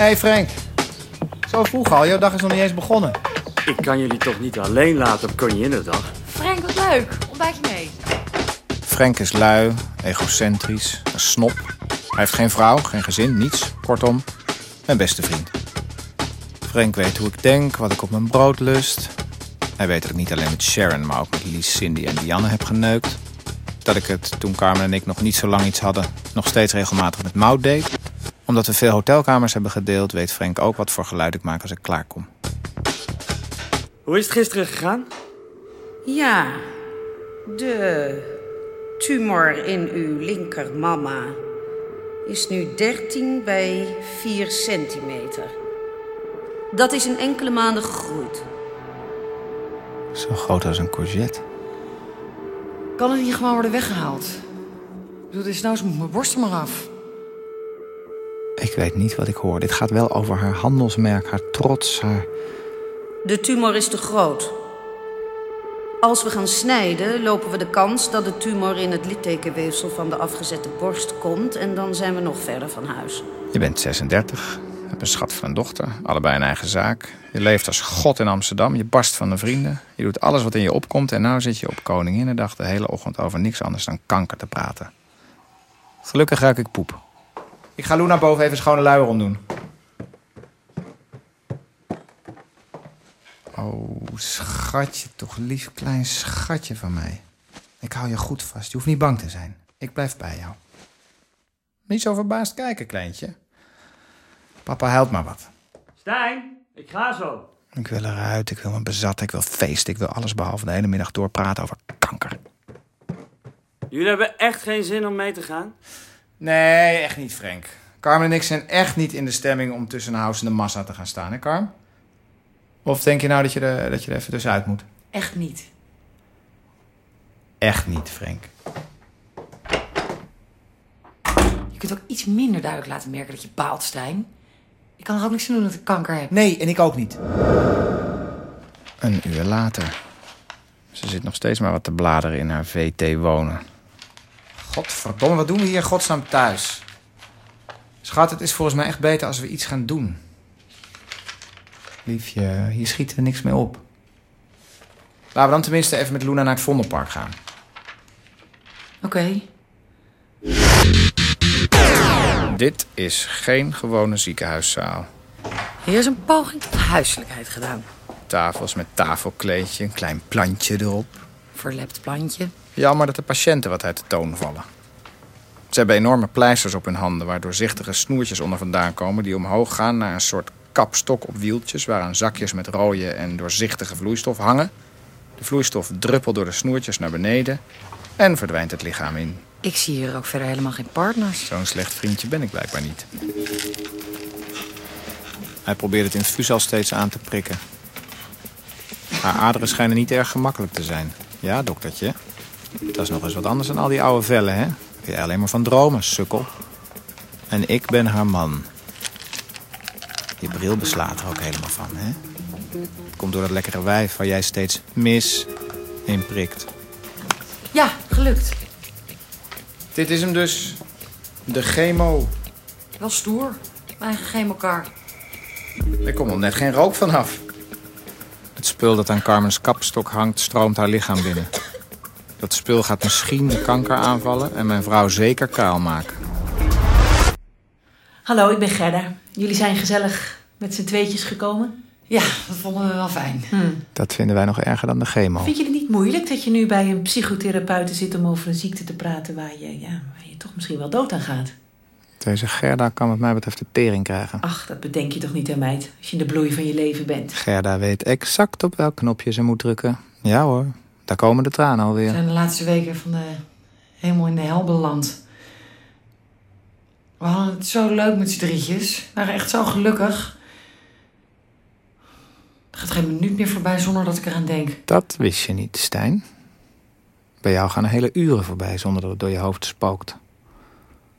hey Frank. Zo vroeg al, jouw dag is nog niet eens begonnen. Ik kan jullie toch niet alleen laten op Koninginnedag? Frank, wat leuk. Ontbijt je mee. Frank is lui, egocentrisch, een snop. Hij heeft geen vrouw, geen gezin, niets. Kortom, mijn beste vriend. Frank weet hoe ik denk, wat ik op mijn brood lust. Hij weet dat ik niet alleen met Sharon, maar ook met Lies, Cindy en Dianne heb geneukt. Dat ik het, toen Carmen en ik nog niet zo lang iets hadden, nog steeds regelmatig met Mout deed. Omdat we veel hotelkamers hebben gedeeld, weet Frank ook wat voor geluid ik maak als ik klaarkom. Hoe is het gisteren gegaan? Ja, de tumor in uw linkermama is nu 13 bij 4 centimeter. Dat is in enkele maanden gegroeid. Zo groot als een courgette. Kan het niet gewoon worden weggehaald? Ik bedoel, dus nou moet mijn borst er maar af. Ik weet niet wat ik hoor. Dit gaat wel over haar handelsmerk, haar trots, haar... De tumor is te groot. Als we gaan snijden, lopen we de kans dat de tumor in het littekenweefsel van de afgezette borst komt en dan zijn we nog verder van huis. Je bent 36, hebt een schat van een dochter, allebei een eigen zaak. Je leeft als god in Amsterdam, je barst van de vrienden. Je doet alles wat in je opkomt en nou zit je op Koninginnedag de hele ochtend over niks anders dan kanker te praten. Gelukkig ruik ik poep. Ik ga Luna boven even schone luier omdoen. Oh, schatje, toch lief klein schatje van mij. Ik hou je goed vast, je hoeft niet bang te zijn. Ik blijf bij jou. Niet zo verbaasd kijken, kleintje. Papa helpt maar wat. Stijn, ik ga zo. Ik wil eruit, ik wil me bezatten, ik wil feesten, ik wil alles behalve de hele middag doorpraten over kanker. Jullie hebben echt geen zin om mee te gaan? Nee, echt niet, Frank. Carmen en ik zijn echt niet in de stemming om tussen house en de massa te gaan staan, hè, Carm? Of denk je nou dat je, er, dat je er even tussenuit moet? Echt niet. Echt niet, Frank. Je kunt ook iets minder duidelijk laten merken dat je baalt, Stijn. Ik kan er ook niks aan doen dat ik kanker heb. Nee, en ik ook niet. Een uur later. Ze zit nog steeds maar wat te bladeren in haar VT wonen. Godverdomme, wat doen we hier godsnaam thuis? Schat, het is volgens mij echt beter als we iets gaan doen. Liefje, hier schieten we niks mee op. Laten we dan tenminste even met Luna naar het Vondelpark gaan. Oké. Dit is geen gewone ziekenhuiszaal. Hier is een poging tot huiselijkheid gedaan. Tafels met tafelkleedje, een klein plantje erop. Verlept plantje. Jammer dat de patiënten wat uit de toon vallen. Ze hebben enorme pleisters op hun handen... waar doorzichtige snoertjes onder vandaan komen... die omhoog gaan naar een soort kapstok op wieltjes... waaraan zakjes met rode en doorzichtige vloeistof hangen. De vloeistof druppelt door de snoertjes naar beneden... en verdwijnt het lichaam in. Ik zie hier ook verder helemaal geen partners. Zo'n slecht vriendje ben ik blijkbaar niet. Hij probeert het infuus al steeds aan te prikken. Haar aderen schijnen niet erg gemakkelijk te zijn. Ja, doktertje. Dat is nog eens wat anders dan al die oude vellen, hè? Je alleen maar van dromen, sukkel. En ik ben haar man. Je bril beslaat er ook helemaal van, hè? Het komt door dat lekkere wijf waar jij steeds mis in prikt. Ja, gelukt. Dit is hem dus. De chemo. Wel stoer. Mijn eigen elkaar. Er komt nog net geen rook vanaf. Het spul dat aan Carmen's kapstok hangt, stroomt haar lichaam binnen. Dat spul gaat misschien de kanker aanvallen en mijn vrouw zeker kaal maken. Hallo, ik ben Gerda. Jullie zijn gezellig met z'n tweetjes gekomen. Ja, dat vonden we wel fijn. Dat vinden wij nog erger dan de chemo. Vind je het niet moeilijk dat je nu bij een psychotherapeut zit om over een ziekte te praten waar je, ja, waar je toch misschien wel dood aan gaat? Deze Gerda kan wat mij betreft de tering krijgen. Ach, dat bedenk je toch niet, hè, meid? Als je in de bloei van je leven bent. Gerda weet exact op welk knopje ze moet drukken. Ja hoor, daar komen de tranen We alweer. zijn de laatste weken van de helemaal in de hel beland. We hadden het zo leuk met z'n drietjes. We waren echt zo gelukkig. Er gaat geen minuut meer voorbij zonder dat ik eraan denk. Dat wist je niet, Stijn. Bij jou gaan er hele uren voorbij zonder dat het door je hoofd spookt.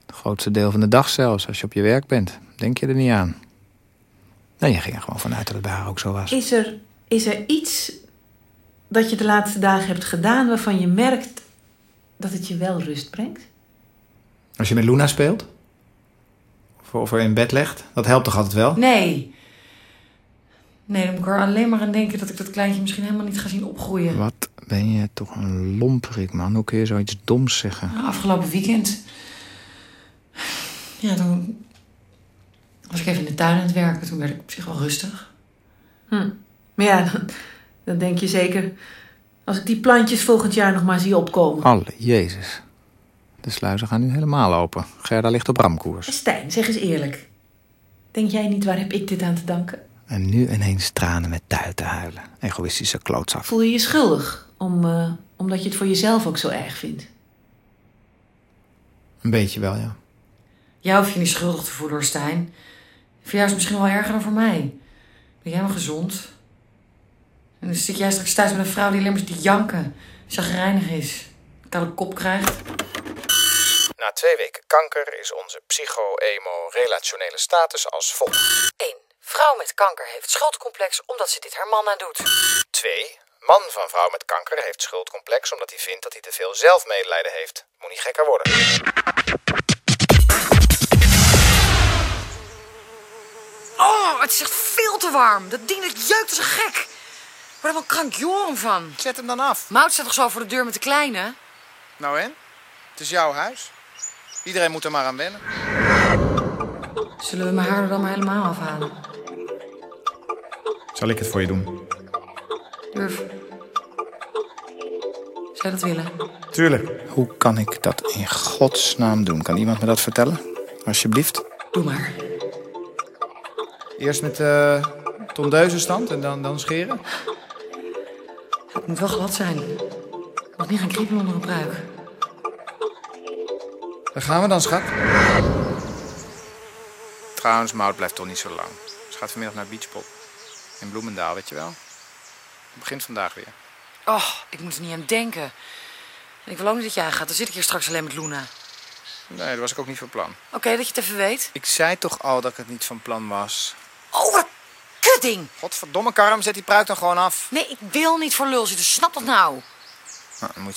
Het grootste deel van de dag zelfs, als je op je werk bent. Denk je er niet aan. Nee, je ging er gewoon vanuit dat het bij haar ook zo was. Is er, is er iets dat je de laatste dagen hebt gedaan waarvan je merkt dat het je wel rust brengt? Als je met Luna speelt? Voor of er in bed legt? Dat helpt toch altijd wel? Nee. Nee, dan moet ik er alleen maar aan denken dat ik dat kleintje misschien helemaal niet ga zien opgroeien. Wat ben je toch een lomperik, man. Hoe kun je zoiets doms zeggen? Nou, Afgelopen weekend. Ja, toen was ik even in de tuin aan het werken. Toen werd ik op zich wel rustig. Hm. Maar ja, dan, dan denk je zeker... Als ik die plantjes volgend jaar nog maar zie opkomen. Alle jezus. De sluizen gaan nu helemaal open. Gerda ligt op ramkoers. Stijn, zeg eens eerlijk. Denk jij niet waar heb ik dit aan te danken? En nu ineens tranen met tuiten huilen. Egoïstische klootzak. Voel je je schuldig? Om, eh, omdat je het voor jezelf ook zo erg vindt? Een beetje wel, ja. Jou hoef je niet schuldig te voelen, hoor, Stijn. Voor jou is het misschien wel erger dan voor mij. Ben jij maar gezond? En dan zit jij straks thuis met een vrouw die alleen maar zit te janken. Chagrijnig is. Kale kop krijgt. Na twee weken kanker is onze psycho-emo-relationele status als volgt. 1. Vrouw met kanker heeft schuldcomplex omdat ze dit haar man aandoet. 2. Man van vrouw met kanker heeft schuldcomplex omdat hij vindt dat hij te veel zelfmedelijden heeft. Moet niet gekker worden. Oh, het is echt veel te warm. Dat ding dat jeukt als een gek. Ik word er wel krankjoren van. Zet hem dan af. Mout staat toch zo voor de deur met de kleine? Nou en? Het is jouw huis. Iedereen moet er maar aan wennen. Zullen we mijn haar er dan maar helemaal afhalen? Zal ik het voor je doen? Durf. Zou je dat willen? Tuurlijk. Hoe kan ik dat in godsnaam doen? Kan iemand me dat vertellen? Alsjeblieft. Doe maar. Eerst met de tondeuzenstand en dan, dan scheren? Het moet wel glad zijn. Het mag niet gaan kriebelen onder een pruik. Daar gaan we dan, schat. Trouwens, Mout blijft toch niet zo lang. Ze gaat vanmiddag naar Beachpop. In Bloemendaal, weet je wel. Het begint vandaag weer. Oh, ik moet er niet aan denken. Ik wil ook niet dat jij gaat. Dan zit ik hier straks alleen met Luna. Nee, dat was ik ook niet van plan. Oké, dat je het even weet. Ik zei toch al dat ik het niet van plan was. Oh, wat kutding! Godverdomme, Karm, zet die pruik dan gewoon af. Nee, ik wil niet voor lul zitten. Snap dat nou? Nou, dan moet